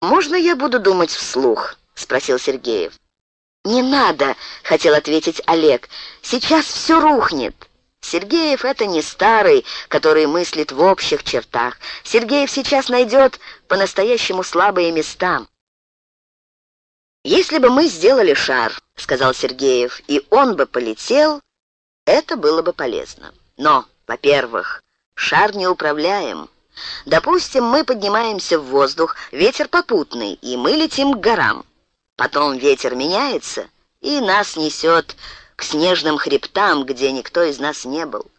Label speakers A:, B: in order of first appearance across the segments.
A: «Можно я буду думать вслух?» — спросил Сергеев. «Не надо», — хотел ответить Олег. «Сейчас все рухнет». Сергеев — это не старый, который мыслит в общих чертах. Сергеев сейчас найдет по-настоящему слабые места. «Если бы мы сделали шар», — сказал Сергеев, — «и он бы полетел, это было бы полезно. Но, во-первых, шар не управляем. Допустим, мы поднимаемся в воздух, ветер попутный, и мы летим к горам. Потом ветер меняется, и нас несет к снежным хребтам, где никто из нас не был.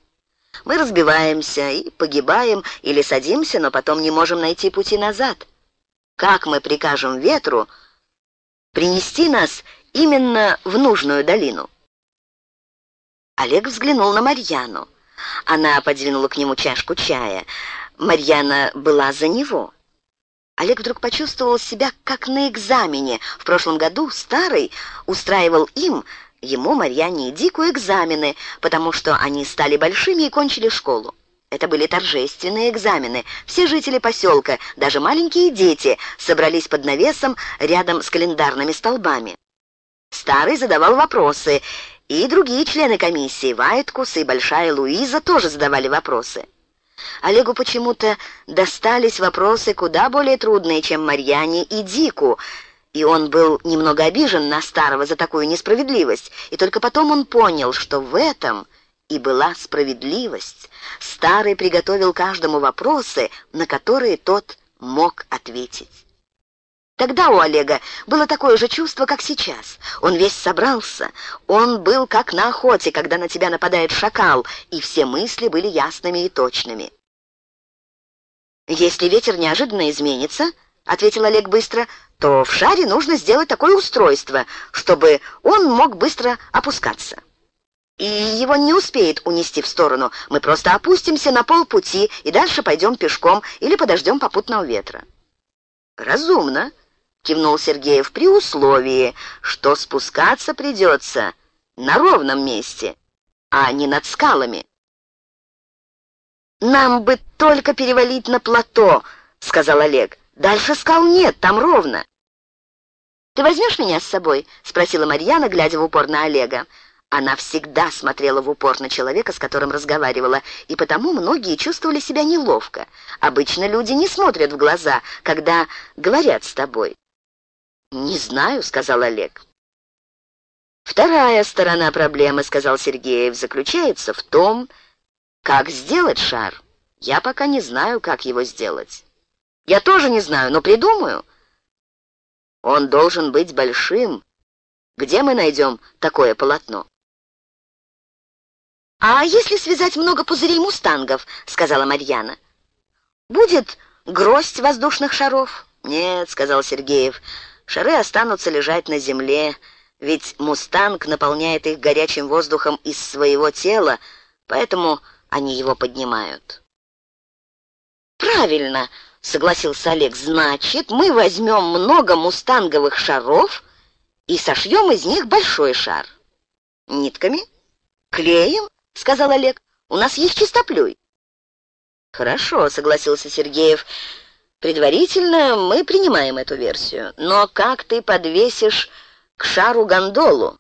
A: Мы разбиваемся и погибаем или садимся, но потом не можем найти пути назад. Как мы прикажем ветру принести нас именно в нужную долину? Олег взглянул на Марьяну. Она подвинула к нему чашку чая. Марьяна была за него. Олег вдруг почувствовал себя как на экзамене. В прошлом году старый устраивал им ему, Марьяне и Дику экзамены, потому что они стали большими и кончили школу. Это были торжественные экзамены. Все жители поселка, даже маленькие дети, собрались под навесом рядом с календарными столбами. Старый задавал вопросы, и другие члены комиссии, Вайткус и Большая Луиза, тоже задавали вопросы. Олегу почему-то достались вопросы куда более трудные, чем Марьяне и Дику, и он был немного обижен на старого за такую несправедливость, и только потом он понял, что в этом и была справедливость. Старый приготовил каждому вопросы, на которые тот мог ответить. Тогда у Олега было такое же чувство, как сейчас. Он весь собрался, он был как на охоте, когда на тебя нападает шакал, и все мысли были ясными и точными. «Если ветер неожиданно изменится, — ответил Олег быстро, то в шаре нужно сделать такое устройство, чтобы он мог быстро опускаться. И его не успеет унести в сторону. Мы просто опустимся на полпути и дальше пойдем пешком или подождем попутного ветра. «Разумно», — кивнул Сергеев, — «при условии, что спускаться придется на ровном месте, а не над скалами». «Нам бы только перевалить на плато», — сказал Олег. «Дальше скал нет, там ровно». «Ты возьмешь меня с собой?» — спросила Марьяна, глядя в упор на Олега. Она всегда смотрела в упор на человека, с которым разговаривала, и потому многие чувствовали себя неловко. Обычно люди не смотрят в глаза, когда говорят с тобой. «Не знаю», — сказал Олег. «Вторая сторона проблемы, — сказал Сергеев, — заключается в том, как сделать шар. Я пока не знаю, как его сделать». «Я тоже не знаю, но придумаю». Он должен быть большим. Где мы найдем такое полотно? «А если связать много пузырей мустангов?» — сказала Марьяна. «Будет гроздь воздушных шаров?» «Нет», — сказал Сергеев, — «шары останутся лежать на земле, ведь мустанг наполняет их горячим воздухом из своего тела, поэтому они его поднимают». «Правильно!» — согласился Олег. «Значит, мы возьмем много мустанговых шаров и сошьем из них большой шар». «Нитками? Клеем?» — сказал Олег. «У нас есть чистоплюй». «Хорошо», — согласился Сергеев. «Предварительно мы принимаем эту версию. Но как ты подвесишь к шару гондолу?»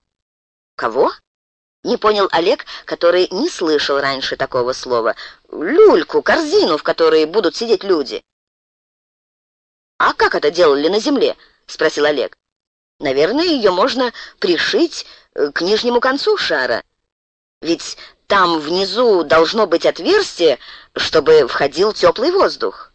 A: «Кого?» — не понял Олег, который не слышал раньше такого слова. «Люльку, корзину, в которой будут сидеть люди». «А как это делали на земле?» — спросил Олег. «Наверное, ее можно пришить э, к нижнему концу шара. Ведь там внизу должно быть отверстие, чтобы входил теплый воздух».